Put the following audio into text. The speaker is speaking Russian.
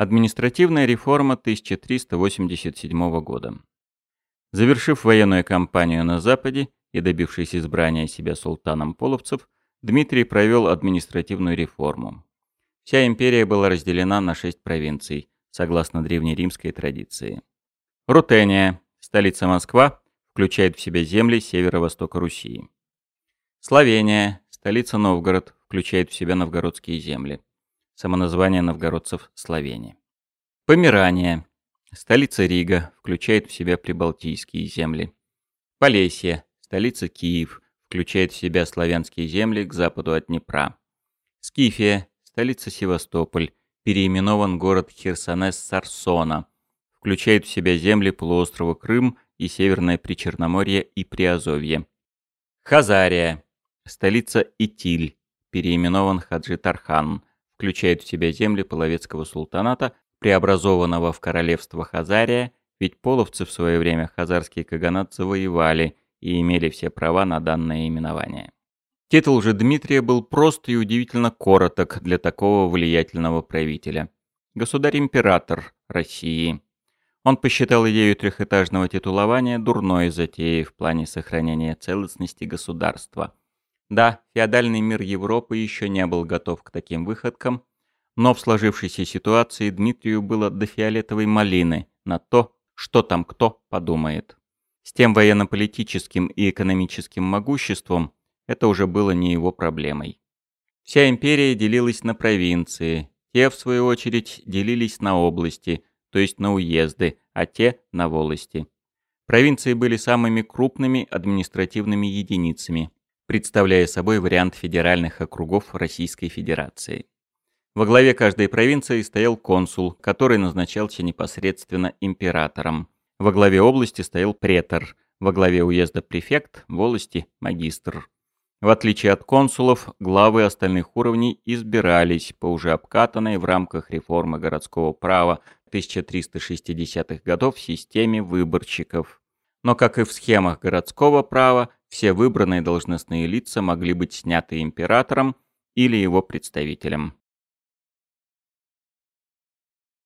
Административная реформа 1387 года. Завершив военную кампанию на Западе и добившись избрания себя султаном половцев, Дмитрий провел административную реформу. Вся империя была разделена на шесть провинций, согласно древнеримской традиции. Рутения, столица Москва, включает в себя земли северо-востока Руси. Словения, столица Новгород, включает в себя новгородские земли. Самоназвание новгородцев Словения. Померания, столица Рига, включает в себя прибалтийские земли. Полесье, столица Киев, включает в себя славянские земли к западу от Днепра. Скифия, столица Севастополь, переименован город Херсонес-Сарсона, включает в себя земли полуострова Крым и Северное Причерноморье и Приазовье. Хазария, столица Итиль, переименован Хаджи-Тархан, включает в себя земли Половецкого султаната, преобразованного в королевство Хазария, ведь половцы в свое время хазарский каганат завоевали и имели все права на данное именование. Титул же Дмитрия был прост и удивительно короток для такого влиятельного правителя. Государь-император России. Он посчитал идею трехэтажного титулования дурной затеей в плане сохранения целостности государства. Да, феодальный мир Европы еще не был готов к таким выходкам, но в сложившейся ситуации Дмитрию было до фиолетовой малины на то, что там кто подумает. С тем военно-политическим и экономическим могуществом это уже было не его проблемой. Вся империя делилась на провинции, те, в свою очередь, делились на области – то есть на уезды, а те – на волости. Провинции были самыми крупными административными единицами, представляя собой вариант федеральных округов Российской Федерации. Во главе каждой провинции стоял консул, который назначался непосредственно императором. Во главе области стоял претор, во главе уезда префект, волости – магистр. В отличие от консулов, главы остальных уровней избирались по уже обкатанной в рамках реформы городского права 1360-х годов системе выборщиков. Но, как и в схемах городского права, все выбранные должностные лица могли быть сняты императором или его представителем.